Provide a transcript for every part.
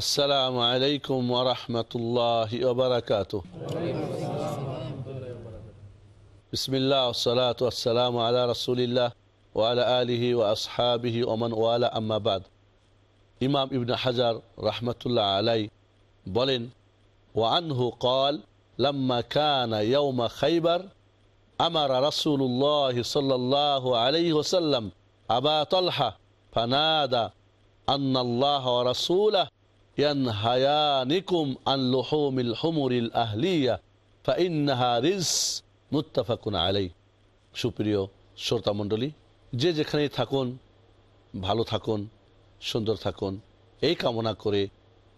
السلام عليكم ورحمة الله وبركاته. بسم الله والصلاة والسلام على رسول الله وعلى آله وأصحابه ومن والاه. أما بعد إمام ابن حجر رحمة الله عليه بلن وعنه قال لما كان يوم خيبر أمر رسول الله صلى الله عليه وسلم أبا طلحة فنادى أن الله ورسوله ইয়ানহায়ানিকুম আন লোহমিল হোমরিল আহলিয়া ফাইন্নাহা রিস মুত্তাফাকুন সুপ্রিয় যে যেখানেই থাকুন, ভালো থাকুন, সুন্দর থাকুন, এই কামনা করে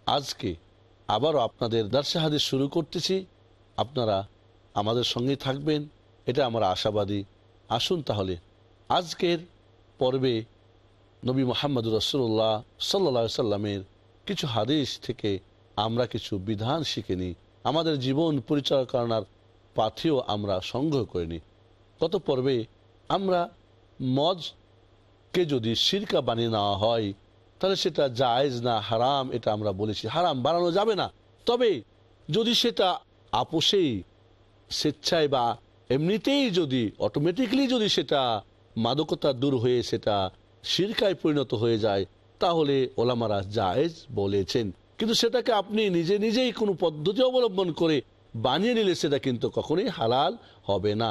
আজকে আবারও আপনাদের দর্শাহাদি শুরু করতেছি। আপনারা আমাদের সঙ্গেই থাকবেন, এটা আমরা আশাবাদী। আসুন তাহলে, আজকের পর্বে নবী মোহাম্মদুর রসুল্লাহ সাল্লা সাল্লামের কিছু হাদিস থেকে আমরা কিছু বিধান শিখে নিই। আমাদের জীবন পরিচালনার পাথেও আমরা সংগ্রহ করে নিই। গত পর্বে আমরা মদকে যদি সিরকা বানিয়ে নেওয়া হয়, তাহলে সেটা জায়েজ না হারাম, এটা আমরা বলেছি। হারাম বানানো যাবে না। তবে যদি সেটা আপোষেই, স্বেচ্ছায় বা এমনিতেই যদি অটোমেটিকলি যদি সেটা মাদকতা দূর হয়ে সেটা সিরকায় পরিণত হয়ে যায় তাহলে ওলামারা জায়েজ বলেছেন। কিন্তু সেটাকে আপনি নিজে নিজেই কোনো পদ্ধতি অবলম্বন করে বানিয়ে নিলে সেটা কিন্তু কখনোই হালাল হবে না।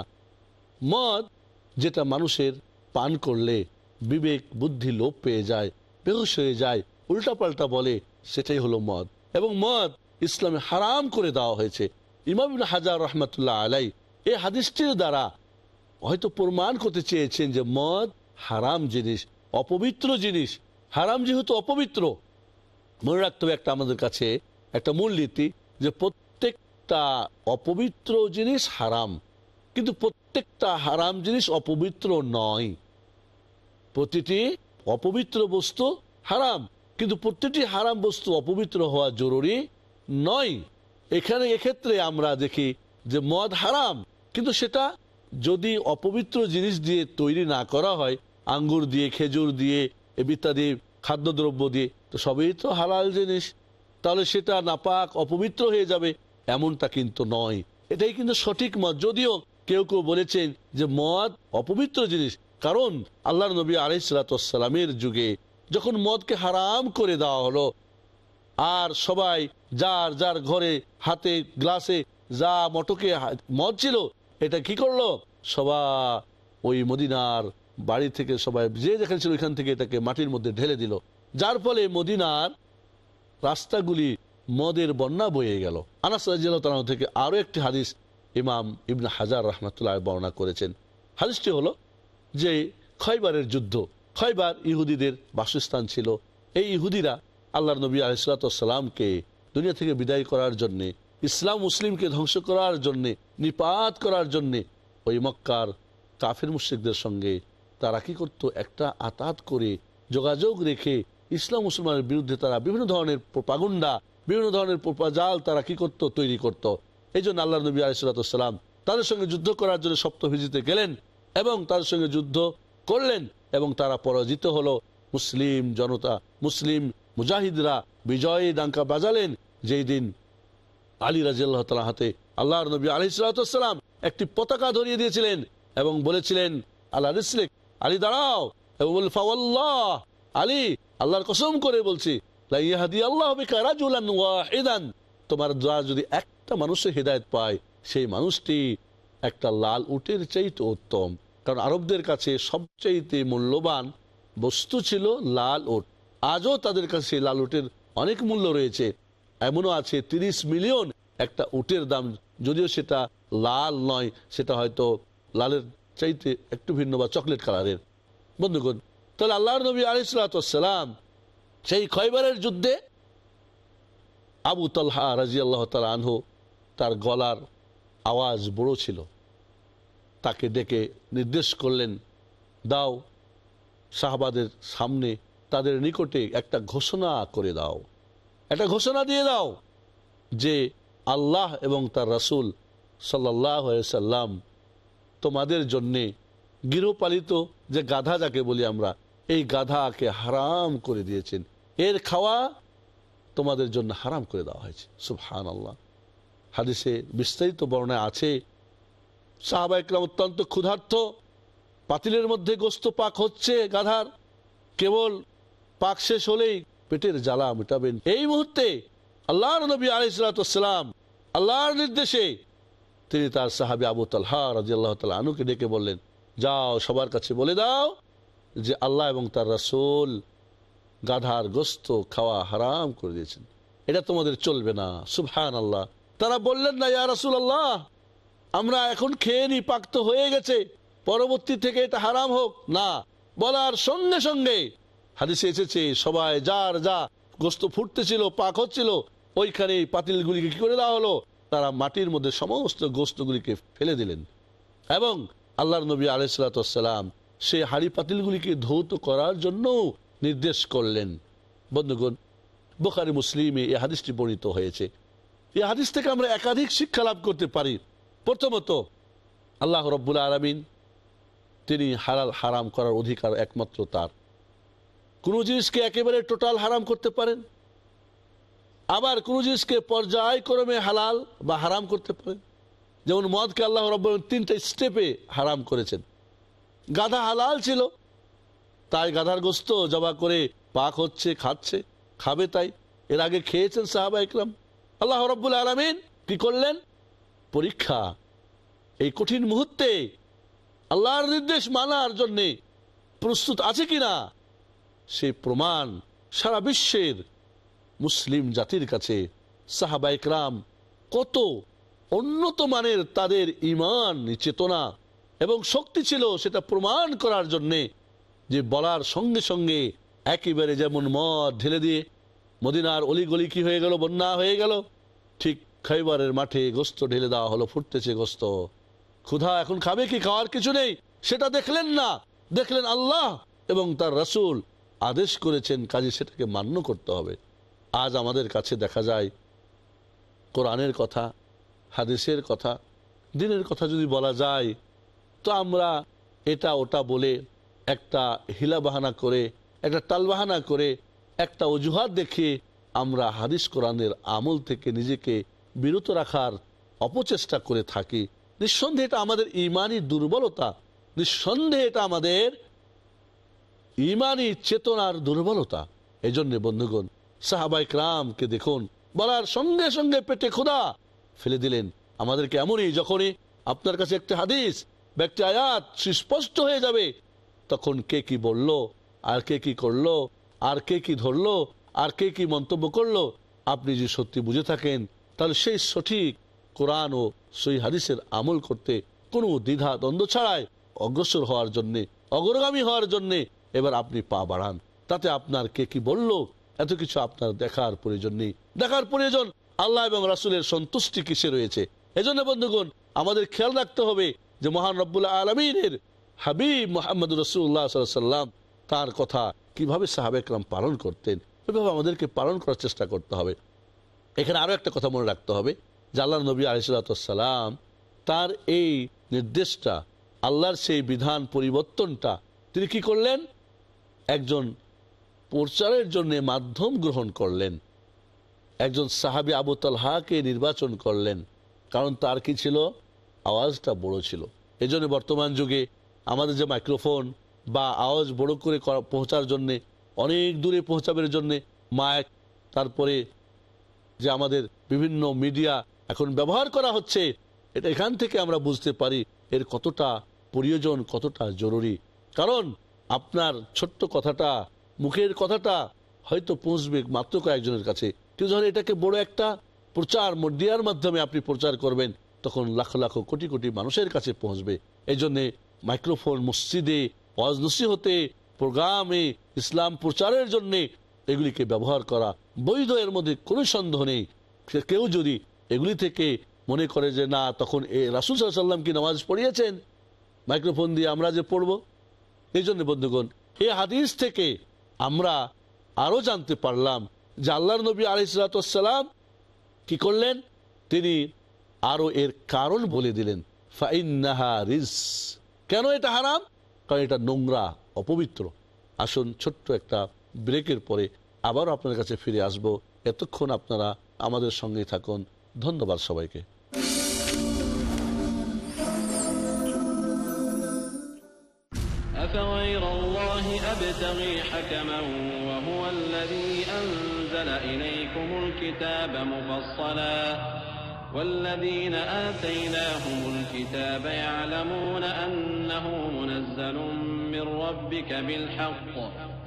মদ যেটা মানুষের পান করলে বিবেক, বুদ্ধি লোপ পেয়ে যায়, বেহুশ হয়ে যায়, উল্টাপাল্টা বলে, সেটাই হলো মদ। এবং মদ ইসলামে হারাম করে দেওয়া হয়েছে। ইমাম হাজার রহমতুল্লাহ আলাই এই হাদিসটির দ্বারা হয়তো প্রমাণ করতে চেয়েছেন যে মদ হারাম জিনিস, অপবিত্র জিনিস হারাম যেহেতু অপবিত্র, মনে রাখতে হবে একটা আমাদের কাছে একটা মূলনীতি যে প্রত্যেকটা অপবিত্র জিনিস হারাম, কিন্তু প্রত্যেকটা হারাম জিনিস অপবিত্র নয়। প্রতিটি অপবিত্র বস্তু হারাম, কিন্তু প্রতিটি হারাম বস্তু অপবিত্র হওয়া জরুরি নয়। এখানে, এক্ষেত্রে আমরা দেখি যে মদ হারাম, কিন্তু সেটা যদি অপবিত্র জিনিস দিয়ে তৈরি না করা হয়, আঙ্গুর দিয়ে, খেজুর দিয়ে ইত্যাদি খাদ্যদ্রব্য দিয়ে, তো সবই তো হালাল জিনিস। তাহলে সেটা নাপাক, অপবিত্র হয়ে যাবে, এমনটা কিন্তু নয়। এটাই কিন্তু সঠিক মত। যদিও কেউ কেউ বলেছেন যে মদ অপবিত্র জিনিস, কারণ আল্লাহ নবী আলাইসালামের যুগে যখন মদকে হারাম করে দেওয়া হলো, আর সবাই যার যার ঘরে হাতে গ্লাসে যা মটকে মদ ছিল, এটা কি করল? সবা ওই মদিনার বাড়ি থেকে সবাই যে যেখানে ছিল ওইখান থেকে এটাকে মাটির মধ্যে ঢেলে দিল। যার ফলে মদিনার রাস্তাগুলি মদের বন্যা বয়ে গেল। আনাস থেকে আরও একটি হাদিস ইমাম ইবন হাজার রহমতুল্লাহ বর্ণনা করেছেন। হাদিসটি হলো যে খয়বারের যুদ্ধ, খয়বার ইহুদিদের বাসস্থান ছিল। এই ইহুদিরা আল্লাহ নবী আলিসালামকে দুনিয়া থেকে বিদায় করার জন্যে, ইসলাম মুসলিমকে ধ্বংস করার জন্যে, নিপাত করার জন্যে ওই মক্কার কাফির মুশ্রিকদের সঙ্গে তারা কি করতো? একটা আতাত করে যোগাযোগ রেখে ইসলাম মুসলমানের বিরুদ্ধে তারা বিভিন্ন ধরনের প্রপাগুন্ডা, বিভিন্ন ধরনের প্রপাজাল তারা কি করত? তৈরি করত। এই জন্য আল্লাহ নবী আলিসাল্লাম তাদের সঙ্গে যুদ্ধ করার জন্য সপ্তভিজিতে গেলেন এবং তাদের সঙ্গে যুদ্ধ করলেন এবং তারা পরাজিত হলো। মুসলিম জনতা, মুসলিম মুজাহিদরা বিজয়ী ডাঙ্কা বাজালেন। যেই দিন আলী রাজিয়াল্লাহ তালা হাতে আল্লাহর নবী আলিসাল্লাম একটি পতাকা ধরিয়ে দিয়েছিলেন এবং বলেছিলেন, আল্লাহ রিসলিক আলী, দাঁড়াও। এবং বল ফাওয়াল্লাহ। আলী, আল্লাহর কসম করে বলছি তোমার দ্বারা যদি একটা মানুষের হৃদায়ত পায়, সেই মানুষটি একটা লাল উটের চাইতে উত্তম। কারণ আরবদের কাছে সবচাইতে মূল্যবান বস্তু ছিল লাল উট। আজও তাদের কাছে লাল উটের অনেক মূল্য রয়েছে। এমনও আছে ৩০ মিলিয়ন একটা উটের দাম। যদিও সেটা লাল নয়, সেটা হয়তো লালের চাইতে একটু ভিন্ন বা চকলেট কালারের। বন্ধুগণ, তাহলে আল্লাহর নবী আলিসালাম সেই খয়বারের যুদ্ধে আবু তলহা রাজি আল্লাহ তালা আনহু তার গলার আওয়াজ বড় ছিল। তাকে ডেকে নির্দেশ করলেন, দাও শাহবাদের সামনে তাদের নিকটে একটা ঘোষণা করে দাও। একটা ঘোষণা দিয়ে দাও যে আল্লাহ এবং তার রাসুল সাল্লাহ সাল্লাম তোমাদের জন্যে গৃহপালিত যে গাধা যাকে বলি আমরা, এই গাধাকে হারাম করে দিয়েছেন। এর খাওয়া তোমাদের জন্য হারাম করে দেওয়া হয়েছে। সুবহান আল্লাহ হাদিসে বিস্তারিত বর্ণায় আছে। সাহাবা একরাম অত্যন্ত ক্ষুধার্থ পাতিলের মধ্যে গোস্ত পাক হচ্ছে গাধার। কেবল পাক শেষ হলেই পেটের জ্বালা মেটাবেন। এই মুহূর্তে আল্লাহর নবী আলিসালাম আল্লাহর নির্দেশে তিনি তার সাহাবি আবু তালহা রাজি আল্লাহ তালা আনুকে ডেকে বললেন, যাও, সবার কাছে বলে দাও যে আল্লাহ এবং তার রাসুল গাধার গোস্ত খাওয়া হারাম করে দিয়েছেন। এটা তোমাদের চলবে না। সুবহান আল্লাহ তারা বললেন, না, ইয়া রাসুল আল্লাহ আমরা এখন খেয়ে নি, পাক্ত হয়ে গেছে। পরবর্তী থেকে এটা হারাম হোক। না, বলার সঙ্গে সঙ্গে হাদিসে এসেছে, সবাই যার যা গোস্ত ফুটতেছিল, পাক হচ্ছিল, ওইখানে পাতিলগুলিকে কি করে দেওয়া হলো? তারা মাটির মধ্যে সমস্ত গোস্তগুলিকে ফেলে দিলেন এবং আল্লাহর নবী আলাইসালাম সেই হাড়ি পাতিলগুলিকে ধৌত করার জন্য নির্দেশ করলেন। বন্ধুগণ, বোখারি, মুসলিমে এই হাদিসটি বর্ণিত হয়েছে। এই হাদিস থেকে আমরা একাধিক শিক্ষা লাভ করতে পারি। প্রথমত, আল্লাহ রব্বুল আলমিন তিনি হালাল হারাম করার অধিকার একমাত্র তার। কোনো জিনিসকে একেবারে টোটাল হারাম করতে পারেন? আবার কোনো জিনিসকে পর্যায়ক্রমে হালাল বা হারাম করতে পারেন যেমন মদকে আল্লাহ রব তিনটা স্টেপে হারাম করেছেন। গাধা হালাল ছিল, তাই গাধার গোস্ত জবা করে পাক হচ্ছে, খাচ্ছে, খাবে তাই। এর আগে খেয়েছেন সাহাবা ইকরাম আল্লাহ রব্বুল আলমিন কি করলেন? পরীক্ষা। এই কঠিন মুহূর্তে আল্লাহর নির্দেশ মানার জন্যে প্রস্তুত আছে কিনা? সেই প্রমাণ সারা বিশ্বের মুসলিম জাতির কাছে সাহাবা ইকরাম কত উন্নত মানের তাদের ইমান চেতনা এবং শক্তি ছিল সেটা প্রমাণ করার জন্যে যে বলার সঙ্গে সঙ্গে একেবারে যেমন মদ ঢেলে দিয়ে মদিনার অলিগলি কি হয়ে গেল, বন্যা হয়ে গেল, ঠিক খাইবারের মাঠে গোস্ত ঢেলে দেওয়া হলো, ফুটতেছে গোস্ত। ক্ষুধা এখন খাবে কি, খাওয়ার কিছু নেই? সেটা দেখলেন না। দেখলেন আল্লাহ এবং তার রসুল। আদেশ করেছেন কাজে সেটাকে মান্য করতে হবে। আজ আমাদের কাছে দেখা যায় কোরআনের কথা, হাদিসের কথা, দিনের কথা যদি বলা যায়, তো আমরা এটা ওটা বলে একটা হিলা বাহানা করে, একটা টালবাহানা করে, একটা অজুহাত দেখে আমরা হাদিস কোরআনের আমল থেকে নিজেকে বিরত রাখার অপচেষ্টা করে থাকি। নিঃসন্দেহে এটা আমাদের ইমানই দুর্বলতা। নিঃসন্দেহে এটা আমাদের ইমানই চেতনার দুর্বলতা। এই জন্য বন্ধুগণ সাহাবাই ক্রামকে দেখুন। বলার সঙ্গে সঙ্গে পেটে খোদা ফেলে দিলেন। আমাদেরকে এমনই যখনই আপনার কাছে একটা হাদিস বা একটি আয়াত সুস্পষ্ট হয়ে যাবে, তখন কে কি বলল, আর কে কি করল, আর কে কি ধরলো, আর কে কি মন্তব্য করল, আপনি যদি সত্যি বুঝে থাকেন, তাহলে সেই সঠিক কোরআন ও সই হাদিসের আমল করতে কোনো দ্বিধা দ্বন্দ্ব ছাড়াই অগ্রসর হওয়ার জন্যে, অগ্রগামী হওয়ার জন্যে এবার আপনি পা বাড়ান। তাতে আপনার কে কি বলল এত কিছু আপনার দেখার প্রয়োজন নেই। দেখার প্রয়োজন আল্লাহ এবং রাসুলের সন্তুষ্টি কিসে রয়েছে? এজন্য বন্ধুগণ, আমাদের খেয়াল রাখতে হবে যে মহান রব্বুল্লাহ আলমিনের হাবিব মোহাম্মদ রসুল্লাহ সাল্লাম তার কথা কীভাবে সাহাবেকরাম পালন করতেন ওইভাবে আমাদেরকে পালন করার চেষ্টা করতে হবে। এখানে আরও একটা কথা মনে রাখতে হবে, যে আল্লাহ নবী আলিসাল্লাম তার এই নির্দেশটা, আল্লাহর সেই বিধান পরিবর্তনটা তিনি কি করলেন? একজন প্রচারের জন্য মাধ্যম গ্রহণ করলেন। একজন সাহাবি আবু তালহাকে নির্বাচন করলেন, কারণ তার কি ছিল? আওয়াজটা বড় ছিল। এই জন্য বর্তমান যুগে আমাদের যে মাইক্রোফোন বা আওয়াজ বড় করে পৌঁছার জন্যে, অনেক দূরে পৌঁছাবের জন্যে মাইক, তারপরে যে আমাদের বিভিন্ন মিডিয়া এখন ব্যবহার করা হচ্ছে, এটা এখান থেকে আমরা বুঝতে পারি এর কতটা প্রয়োজন, কতটা জরুরি। কারণ আপনার ছোট্ট কথাটা মুখের কথাটা হয়তো পৌঁছবে মাত্র কয়েকজনের কাছে। কেউ যখন এটাকে বড় একটা প্রচার মিডিয়ার মাধ্যমে আপনি প্রচার করবেন, তখন লাখ লাখ কোটি কোটি মানুষের কাছে পৌঁছবে। এই জন্যে মাইক্রোফোন মসজিদে নসিহতে প্রোগ্রামে, ইসলাম প্রচারের জন্য এগুলিকে ব্যবহার করা বৈধ, এর মধ্যে কোনো সন্দেহ নেই। কেউ যদি এগুলি থেকে মনে করে যে না, তখন এ রাসুল সাল্লাম কি নামাজ পড়িয়েছেন? মাইক্রোফোন দিয়ে আমরা যে পড়ব? এই জন্য বন্ধুগণ এই হাদিস থেকে আমরা আরও জানতে পারলাম যে আল্লাহর নবী আলিসালাম কি করলেন? তিনি আরও এর কারণ বলে দিলেন। ফাইন্নাহা রিজ। কেন এটা হারাম? কারণ এটা নোংরা, অপবিত্র। আসুন ছোট্ট একটা ব্রেকের পরে আবারও আপনার কাছে ফিরে আসব। এতক্ষণ আপনারা আমাদের সঙ্গেই থাকুন। ধন্যবাদ সবাইকে। أبتغي حكما وهو الذي أنزل إليكم الكتاب مفصلا والذين آتيناهم الكتاب يعلمون أنه منزل من ربك بالحق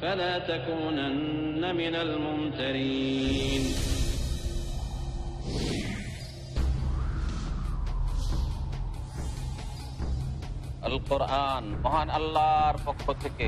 فلا تكونن من الممترين আল কোরআন মহান আল্লাহর পক্ষ থেকে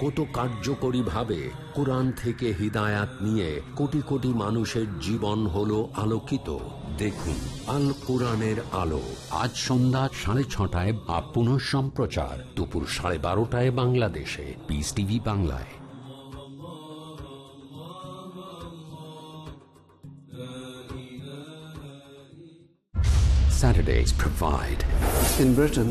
কত কার্যকরীভাবে কোরআন থেকে হিদায়াত নিয়ে কোটি কোটি মানুষের জীবন হলো আলোকিত। দেখুন আল কোরআনের আলো। আজ সন্ধ্যা সাড়ে ছটায় বা পুনঃ সম্প্রচার। দুপুর সাড়ে বারোটায় বাংলাদেশে। পিস টিভি বাংলায়। Saturdays provide. In Britain,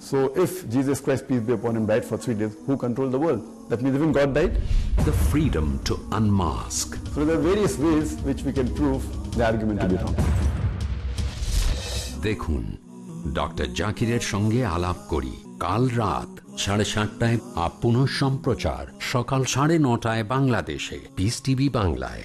so if Jesus Christ, peace be upon him, died for three days, who controlled the world? That means even God died? the freedom to unmask So there are various ways which we can prove the argument to be wrong. দেখুন doctor জাকিরের সঙ্গে আলাপ করি কাল রাত সাড়ে সাতটায় up সম্প্রচার সকাল সাড়ে নটায় বাংলাদেশে পিস টিভি বাংলায়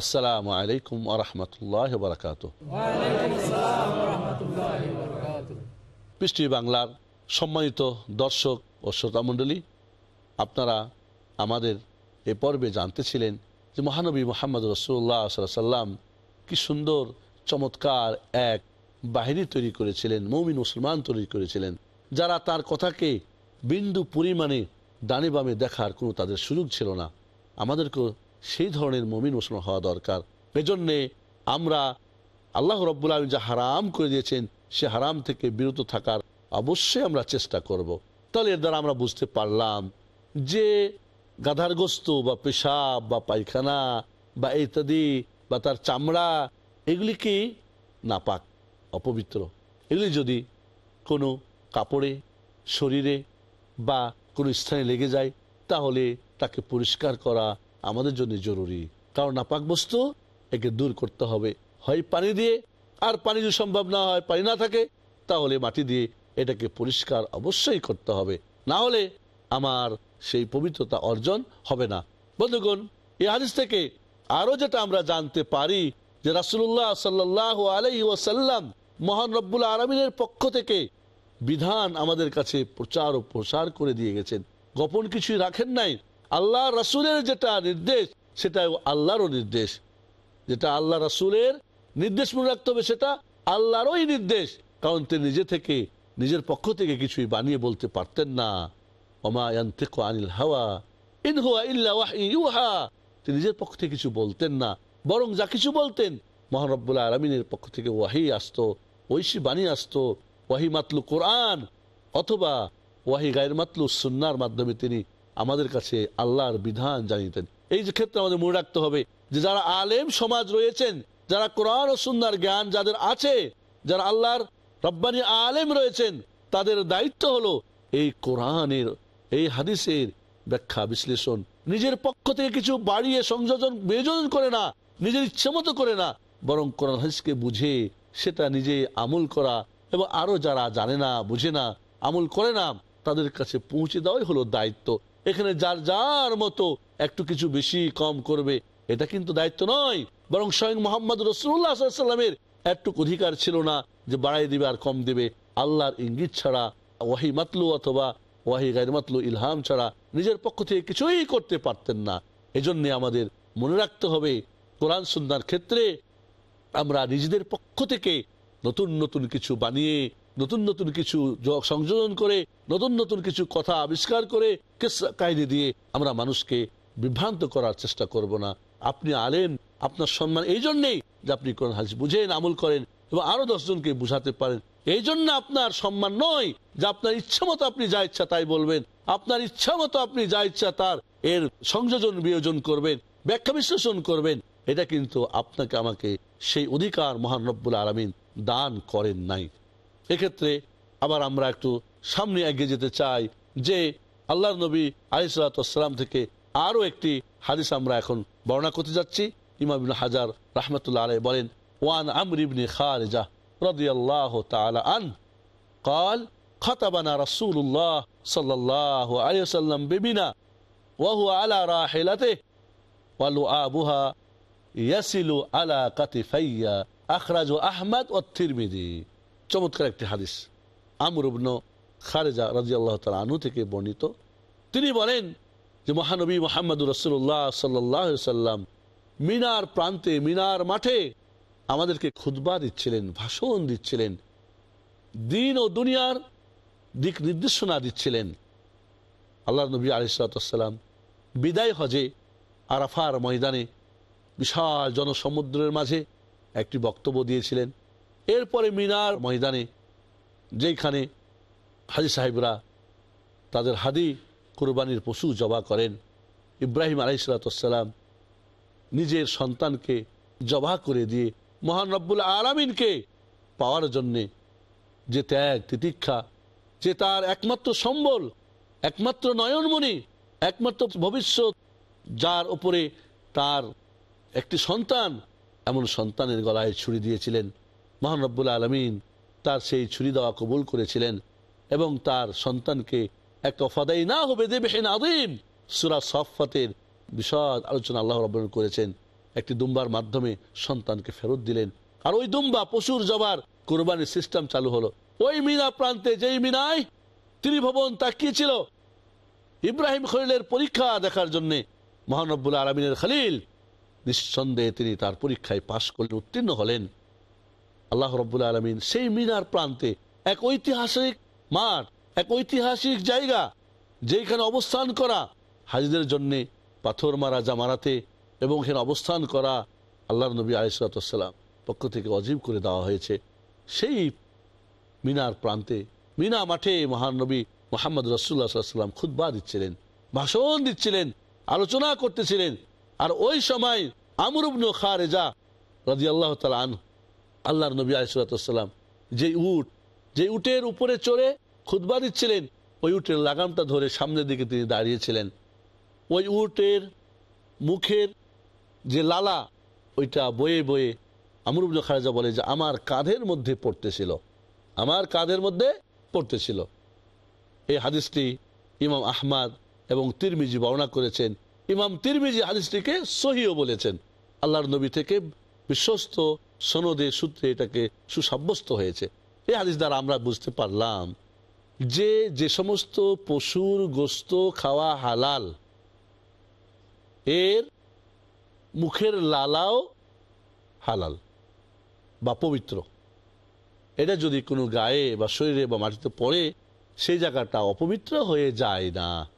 আসসালামু আলাইকুম আরহামতুল্লাহ বারকাত পৃষ্টি বাংলার সম্মানিত দর্শক ও শ্রোতামণ্ডলী আপনারা আমাদের এ পর্বে জানতেছিলেন যে মহানবী মোহাম্মদ রসুল্লাহ সাল্লাম কি সুন্দর, চমৎকার এক বাহিনী তৈরি করেছিলেন, মৌমিন মুসলমান তৈরি করেছিলেন, যারা তার কথাকে বিন্দু পরিমাণে ডানে বামে দেখার কোনো তাদের সুযোগ ছিল না। আমাদেরকেও সেই ধরনের মমিন মুসলমান হওয়া দরকার এজন্যে আমরা আল্লাহ রব্বুল আলম যা হারাম করে দিয়েছেন, সে হারাম থেকে বিরত থাকার অবশ্যই আমরা চেষ্টা করব। তাহলে এর দ্বারা আমরা বুঝতে পারলাম যে গাধার গোস্ত বা পেশাব বা পায়খানা বা ইত্যাদি বা তার চামড়া, এগুলি কি নাপাক, অপবিত্র এগুলি যদি কোনো কাপড়ে, শরীরে বা কোনো স্থানে লেগে যায়, তাহলে তাকে পরিষ্কার করা আমাদের জন্য জরুরি। কারণ নাপাক বস্তু একে দূর করতে হবে। হয় পানি দিয়ে, আর পানি যদি সম্ভব না হয়, পানি না থাকে, তাহলে মাটি দিয়ে এটাকে পরিষ্কার অবশ্যই করতে হবে। না হলে আমার সেই পবিত্রতা অর্জন হবে না। বন্ধুগণ, এই হাদিস থেকে আরও যেটা আমরা জানতে পারি যে রাসুল্লাহ সাল্লাহ আলহি ওয়াসাল্লাম মহান রব্বুল আলমিনের পক্ষ থেকে বিধান আমাদের কাছে প্রচার ও প্রসার করে দিয়ে গেছেন। গোপন কিছুই রাখেন নাই। আল্লাহ রাসুলের যেটা নির্দেশ, সেটা আল্লাহরও নির্দেশ। যেটা আল্লাহ রাসুলের নির্দেশ মনে রাখতে হবে, সেটা আল্লাহরই নির্দেশ। কারণ তিনি নিজে থেকে, নিজের পক্ষ থেকে কিছুই বানিয়ে বলতে পারতেন না। অমায়ান্তিক আনিল হাওয়া ইনহুয়া ইউহা। তিনি নিজের পক্ষ থেকে কিছু বলতেন না, বরং যা কিছু বলতেন মহানব্বুল্লাহ আলমিনের পক্ষ থেকে ওয়াহি আসতো, ঐশী বাণী আসতো, ওয়াহি মাতলু কোরআন অথবা ওয়াহি গায়ের মাতলু সুন্নার মাধ্যমে তিনি আমাদের কাছে আল্লাহর বিধান জানিতেন। এই যে ক্ষেত্রে আমাদের মনে রাখতে হবে যে যারা আলেম সমাজ রয়েছেন, যারা কোরআন ও সুন্দর জ্ঞান যাদের আছে, যারা আল্লাহর রব্বানি আলেম রয়েছেন, তাদের দায়িত্ব হলো এই কোরআনের, এই হাদিসের ব্যাখ্যা, বিশ্লেষণ। নিজের পক্ষ থেকে কিছু বাড়িয়ে সংযোজন, বিয়োজন করে না, নিজের ইচ্ছে মতো করে না, বরং কোরআন হাদিসকে বুঝে সেটা নিজে আমল করা এবং আরও যারা জানে না, বুঝে না, আমল করে না, তাদের কাছে পৌঁছে দেওয়াই হলো দায়িত্ব। এখানে যার যার মতো একটু কিছু বেশি কম করবে, এটা কিন্তু দায়িত্ব নয়। বরং স্বয়ং মোহাম্মদ রসুল্লাহামের একটু অধিকার ছিল না যে বাড়াই দিবে আর কম দেবে। আল্লাহর ইঙ্গিত ছাড়া, ওয়াহি মাতলু অথবা ওয়াহি গাইর মাতলু ইলহাম ছাড়া নিজের পক্ষ থেকে কিছুই করতে পারতেন না। এজন্য আমাদের মনে রাখতে হবে, কোরআন সুন্নার ক্ষেত্রে আমরা নিজেদের পক্ষ থেকে নতুন নতুন কিছু বানিয়ে নতুন নতুন কিছু সংযোজন করে, নতুন নতুন কিছু কথা আবিষ্কার করে কাহিনী দিয়ে আমরা মানুষকে বিভ্রান্ত করার চেষ্টা করব না। আপনি আলেন, আপনার সম্মান এই জন্যেই যে আপনি কোরআন হাদিস বুঝেন, আমল করেন এবং আরও দশজনকে বুঝাতে পারেন। এই জন্য আপনার সম্মান নয় যে আপনার ইচ্ছা মতো আপনি যা ইচ্ছা তাই বলবেন। আপনার ইচ্ছা মতো আপনি যা ইচ্ছা তার এর সংযোজন, বিয়োজন করবেন, ব্যাখ্যা বিশ্লেষণ করবেন। এটা কিন্তু আপনাকে আমাকে সেই অধিকার মহান রব্বুল আলমিন দান করেন নাই। এক্ষেত্রে আবার আমরা একটু সামনে এগিয়ে যেতে চাই যে আল্লাহ নবী আলিসাল্লাম থেকে আরো একটি হাদিস আমরা এখন বর্ণনা করতে যাচ্ছি ইমাম হাজার রহমতুল্লাহ আলাই বলেন ওয়ান আমরিবনি খারজা رضي الله تعالى عنه قال خطبنا رسول الله صلى الله عليه وسلم ببنا وهو على راحلته ولعابها يسل على كتفي أخرج أحمد والترمذي চমৎকার একটি হাদিস। আমরুবন খারেজা রাজি আল্লাহ তালা আনু থেকে বর্ণিত। তিনি বলেন যে, মহানবী মোহাম্মদ রসুল্লাহ সাল্লাহ সাল্লাম মিনার প্রান্তে, মিনার মাঠে আমাদেরকে খুদবা দিচ্ছিলেন, ভাষণ দিচ্ছিলেন, দিন ও দুনিয়ার দিক নির্দেশনা দিচ্ছিলেন। আল্লাহ নবী আলিসাল্লাম বিদায় হজে আরাফার ময়দানে বিশাল জনসমুদ্রের মাঝে একটি বক্তব্য দিয়েছিলেন। এরপরে মিনার ময়দানে যেখানে হাজি সাহেবরা তাদের হাদি কোরবানির পশু জবা করেন, ইব্রাহিম আলাইসালাম নিজের সন্তানকে জবা করে দিয়ে মহান রব্বুল পাওয়ার জন্যে যে ত্যাগ, তিতিক্ষা, যে তার একমাত্র সম্বল, একমাত্র নয়নমণি, একমাত্র ভবিষ্যৎ, যার উপরে তার একটি সন্তান এমন সন্তানের গলায় ছুরি দিয়েছিলেন। মহান রব্বুল আলমিন তার সেই ছুরি দেওয়া কবুল করেছিলেন এবং তার সন্তানকে একটা ফদাই না হবে দেবেন আদিম সুরা সফাতের বিশদ আলোচনা আল্লাহ রব্বন করেছেন। একটি দুম্বার মাধ্যমে সন্তানকে ফেরত দিলেন। আর ওই দুম্বা পশুর জবার কোরবানির সিস্টেম চালু হলো। ওই মিনা প্রান্তে যেই মিনায় ত্রিভবন তাকিয়েছিল। ইব্রাহিম খলিলের পরীক্ষা দেখার জন্যে মহানব্বুল আলমিনের খালিল নিঃসন্দেহে তিনি তার পরীক্ষায় পাশ করলেন উত্তীর্ণ হলেন। আল্লাহ রব্বুল আলমিন সেই মিনার প্রান্তে এক ঐতিহাসিক মাঠ, এক ঐতিহাসিক জায়গা যেখানে অবস্থান করা হাজিদের জন্য পাথর মারা জামারাতে এবং এখানে অবস্থান করা আল্লাহ নবী আলিসাল্লাম পক্ষ থেকে অজীব করে দেওয়া হয়েছে। সেই মিনার প্রান্তে, মিনা মাঠে মহানবী মোহাম্মদ রসুল্লাহ সাল্লাম খুদ্া দিচ্ছিলেন, ভাষণ দিচ্ছিলেন, আলোচনা করতেছিলেন। আর ওই সময় আমরুবন খারেজা রাজি আল্লাহ তালা তালান আল্লাহর নবী আলিসাল্লাম যে উট, যে উটের উপরে চড়ে খুদবা দিচ্ছিলেন, ওই উটের লাগামটা ধরে সামনের দিকে তিনি দাঁড়িয়েছিলেন। ওই উটের মুখের যে লালা, ওইটা বয়ে বয়ে আমরুবন খারেজা বলে যে আমার কাঁধের মধ্যে পড়তেছিল, আমার কাঁধের মধ্যে পড়তেছিল। এই হাদিসটি ইমাম আহমাদ এবং তিরমিজি বর্ণনা করেছেন। ইমাম তিরমিজি হাদিসটিকে সহিও বলেছেন। আল্লাহর নবী থেকে বিশ্বস্ত সনদে, সূত্রে এটাকে সুসাব্যস্ত হয়েছে। এই হাদিস দ্বারা আমরা বুঝতে পারলাম যে যে সমস্ত পশুর গোস্ত খাওয়া হালাল, এর মুখের লালাও হালাল বা পবিত্র। এটা যদি কোনো গায়ে বা শরীরে বা মাটিতে পড়ে, সেই জায়গাটা অপবিত্র হয়ে যায় না।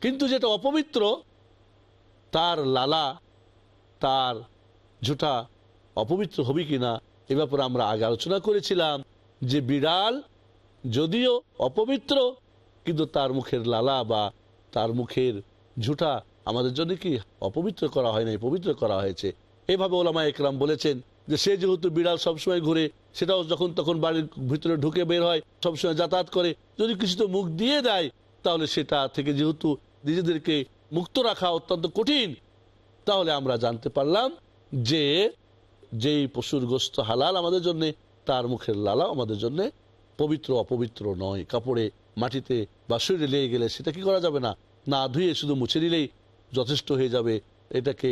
কিন্তু যেটা অপবিত্র, তার লালা, তার ঝুটা অপবিত্র হবে কিনা এ ব্যাপারে আমরা আগে আলোচনা করেছিলাম যে বিড়াল যদিও অপবিত্র, কিন্তু তার মুখের লালা বা তার মুখের ঝুটা আমাদের জন্য কি অপবিত্র করা হয় নাই, পবিত্র করা হয়েছে? এভাবে ওলামা একরাম বলেছেন যে সে যেহেতু বিড়াল সবসময় ঘুরে, সেটাও যখন তখন বাড়ির ভিতরে ঢুকে বের হয়, সবসময় যাতায়াত করে, যদি কিছু তো মুখ দিয়ে দেয়, তাহলে সেটা থেকে যেহেতু নিজেদেরকে মুক্ত রাখা অত্যন্ত কঠিন, তাহলে আমরা জানতে পারলাম যে যেই পশুর গোস্ত হালাল আমাদের জন্য তার মুখের লালা আমাদের জন্য পবিত্র অপবিত্র নয় কাপড়ে মাটিতে বা শরীরে লেগে গেলে সেটা কি করা যাবে না না ধুয়ে শুধু মুছে দিলেই যথেষ্ট হয়ে যাবে এটাকে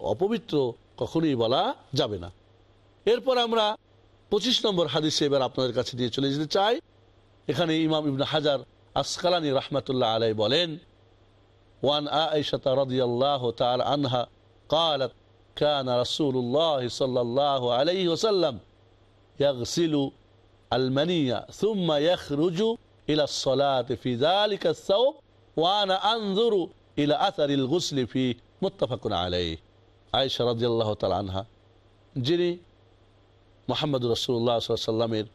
অপবিত্র কখনোই বলা যাবে না এরপর আমরা পঁচিশ নম্বর হাদিসে এবার আপনাদের কাছে দিয়ে চলে যেতে চাই এখানে ইমাম ইবন হাজার আসকালানি রহমতুল্লাহ আলাই বলেন ওয়ান আয়েশা রাদিয়াল্লাহু তাআলা আনহা قالت كان رسول الله صلى الله عليه وسلم يغسل المنية ثم يخرج إلى الصلاة في ذلك الثوب وأنا أنظر إلى أثر الغسل فيه متفق عليه عائشة رضي الله تعالى عنها যিনি মোহাম্মদ রসুল্লাহ সাল্লামের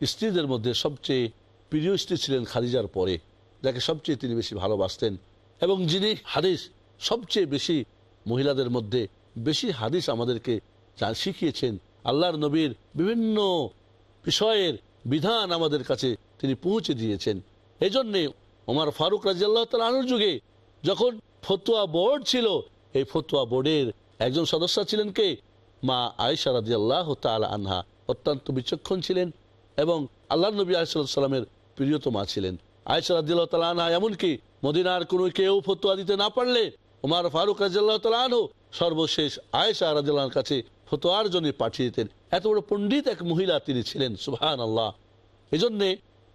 স্ত্রীদের মধ্যে সবচেয়ে প্রিয় স্ত্রী ছিলেন খাদিজার পরে যাকে সবচেয়ে তিনি বেশি ভালোবাসতেন এবং যিনি হাদিস সবচেয়ে বেশি মহিলাদের মধ্যে বেশি হাদিস আমাদেরকে শিখিয়েছেন। আল্লাহর নবীর বিভিন্ন বিষয়ের বিধান আমাদের কাছে তিনি পৌঁছে দিয়েছেন। এই জন্যে ওমর ফারুক রাজিয়াল্লাহ তালুর যুগে যখন ফতুয়া বোর্ড ছিল, এই ফতুয়া বোর্ডের একজন সদস্য ছিলেন কে? মা আয়েশা রাজি আল্লাহ তাল আনহা। অত্যন্ত বিচক্ষণ ছিলেন এবং আল্লাহ নবী আলাইসাল্লামের প্রিয়তমা ছিলেন। আয়েশা রাজিয়াল্লাহ তাল আনহা এমনকি মদিনার কোনো কেউ ফতুয়া দিতে না পারলে ওমার ফারুক রাজিয়াল্লাহ সর্বশেষ আয়েশা রাজিয়াল্লাহর কাছে ফতোয়ার জন্য পাঠিয়ে দিতেন। এত বড় পণ্ডিত এক মহিলা তিনি ছিলেন সুহান আল্লাহ এই জন্যে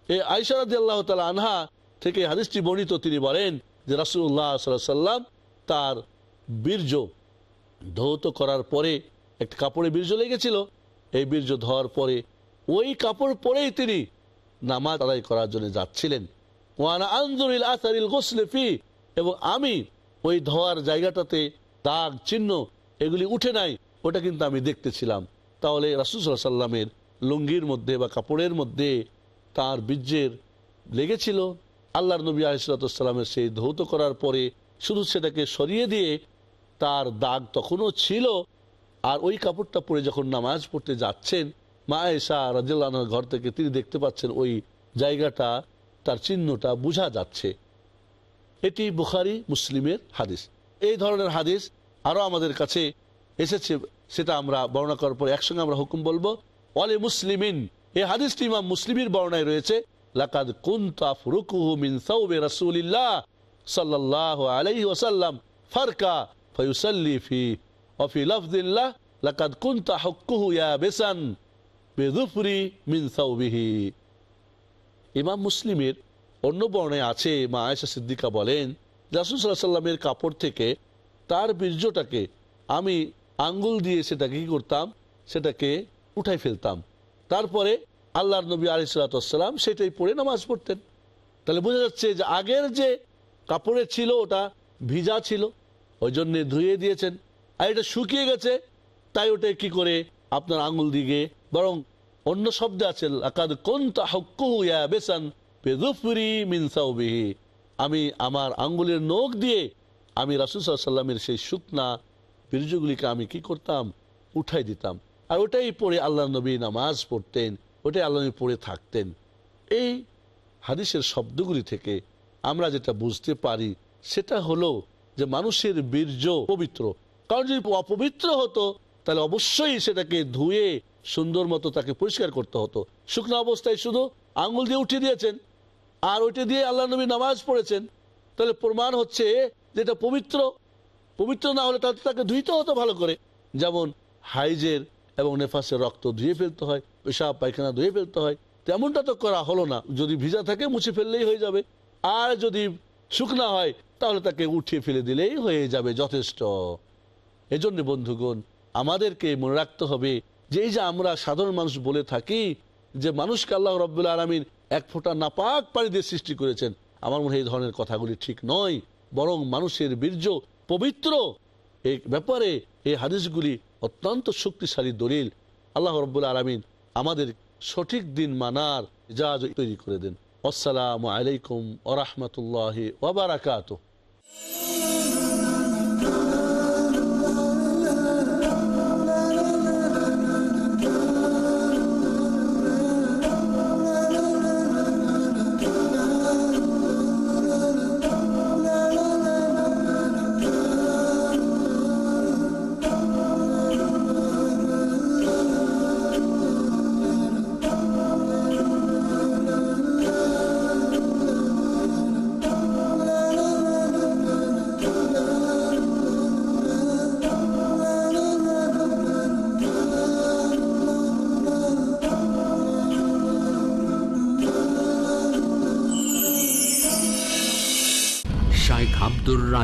এই আয়েশা রাজিয়াল্লাহ তাল আনহা থেকে হাদিসটি বর্ণিত, তিনি বলেন যে রাসুল্লাহ সাল্লাম তার বীর্য ধৌত করার পরে একটা কাপড়ে বীর্য লেগেছিল। এই বীর্য ধোয়ার পরে ওই কাপড় পরেই তিনি নামাজ আদায় করার জন্য যাচ্ছিলেন। ওয়ানা আন্দুরিল আসারিল গোসলে ফি, এবং আমি ওই ধোয়ার জায়গাটাতে দাগ, চিহ্ন এগুলি উঠে নাই, ওটা কিন্তু আমি দেখতেছিলাম। তাহলে রাসুসাল্লাহ সাল্লামের লুঙ্গির মধ্যে বা কাপড়ের মধ্যে তার বীর্যের লেগেছিল। আল্লাহর নবী আলিসাল্লামের সেই ধৌত করার পরে শুধু সেটাকে সরিয়ে দিয়ে তার দাগ তখনও ছিল। আর ওই কাপড়টা পরে যখন নামাজ পড়তে যাচ্ছেন, মা এসা রাজিল্লাহর ঘর থেকে তিনি দেখতে পাচ্ছেন ওই জায়গাটা, তার চিহ্নটা বোঝা যাচ্ছে। এটি বুখারি, মুসলিমের হাদিস। এই ধরনের হাদিস আরও আমাদের কাছে এসেছে, সেটা আমরা বর্ণনা করার পর একসঙ্গে আমরা হুকুম বলব। অলে মুসলিমিন, এই হাদিসটি ইমাম মুসলিমের বর্ণায় রয়েছে, লাকাদ মিন রাসূলিল্লাহ আলাইহি ওয়াসাল্লাম ফারকা ফি মিন ইমাম মুসলিমের অন্য বর্ণে আছে, মা আয়েশা সিদ্দিকা বলেন, রাসুল সাল্লাহ সাল্লামের কাপড় থেকে তার বীর্যটাকে আমি আঙ্গুল দিয়ে সেটাকে কি করতাম? সেটাকে উঠাই ফেলতাম। তারপরে আল্লাহর নবী আলি সাল্লাতাম সেটাই পরে নামাজ পড়তেন। তাহলে বোঝা যাচ্ছে যে আগের যে কাপড়ে ছিল, ওটা ভিজা ছিল, ওই জন্যে ধুয়ে দিয়েছেন। আর এটা শুকিয়ে গেছে, তাই ওটা কি করে আপনার আঙুল দিকে, বরং অন্য শব্দ আছে, লাকাদ কোনটা হক্কু ইয়া বেসান পেদুফুরি মিনসাউবিহি আমি আমার আঙ্গুলের নখ দিয়ে আমি রাসুল সাল্লামের সেই শুকনা বীর্যগুলিকে আমি কি করতাম? উঠাই দিতাম। আর ওটাই পড়ে আল্লাহ নবী নামাজ পড়তেন, ওটাই আল্লাহ নবী পড়ে থাকতেন। এই হাদিসের শব্দগুলি থেকে আমরা যেটা বুঝতে পারি, সেটা হলো যে মানুষের বীর্য পবিত্র। কারণ যদি অপবিত্র হতো, তাহলে অবশ্যই সেটাকে ধুয়ে সুন্দর মতো তাকে পরিষ্কার করতে হতো। শুকনো অবস্থায় শুধু আঙুল দিয়ে উঠিয়ে দিয়েছেন। আর ওইটা দিয়ে আল্লাহ নবী নামাজ পড়েছেন। তাহলে প্রমাণ হচ্ছে যে এটা পবিত্র। পবিত্র না হলে তাতে তাকে ধুইতে হতো ভালো করে। যেমন হাইজের এবং নেফাসের রক্ত ধুয়ে ফেলতে হয়, পেশাব, পায়খানা ধুয়ে ফেলতে হয়। তেমনটা তো করা হলো না। যদি ভিজা থাকে মুছে ফেললেই হয়ে যাবে। আর যদি শুকনা হয়, তাহলে তাকে উঠিয়ে ফেলে দিলেই হয়ে যাবে যথেষ্ট। এজন্য বন্ধুগণ, আমাদেরকে মনে রাখতে হবে যে এই যে আমরা সাধারণ মানুষ বলে থাকি, যে মানুষকে আল্লাহ রব্বুল আলমিন এক ফোঁটা নাপাক পানি দিয়ে সৃষ্টি করেছেন। আমার মনে হয় এই ধরনের কথাগুলি ঠিক নয়, বরং মানুষের বীর্য পবিত্র। এই ব্যাপারে এই হাদিসগুলি অত্যন্ত শক্তিশালী দলিল। আল্লাহ রব্বুল আলমিন আমাদের সঠিক দিন মানার যা তৈরি করে দেন। আসসালামু আলাইকুম ওরহমতুল্লাহ ওবরাকাত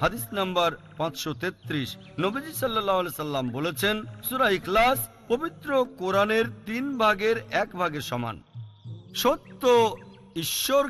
হাদিস নাম্বার পাঁচশো তেত্রিশ। নবীজি সাল্লাহ সাল্লাম বলেছেন, সুরা ইখলাস পবিত্র কোরআনের তিন ভাগের এক ভাগের সমান। সত্য ঈশ্বর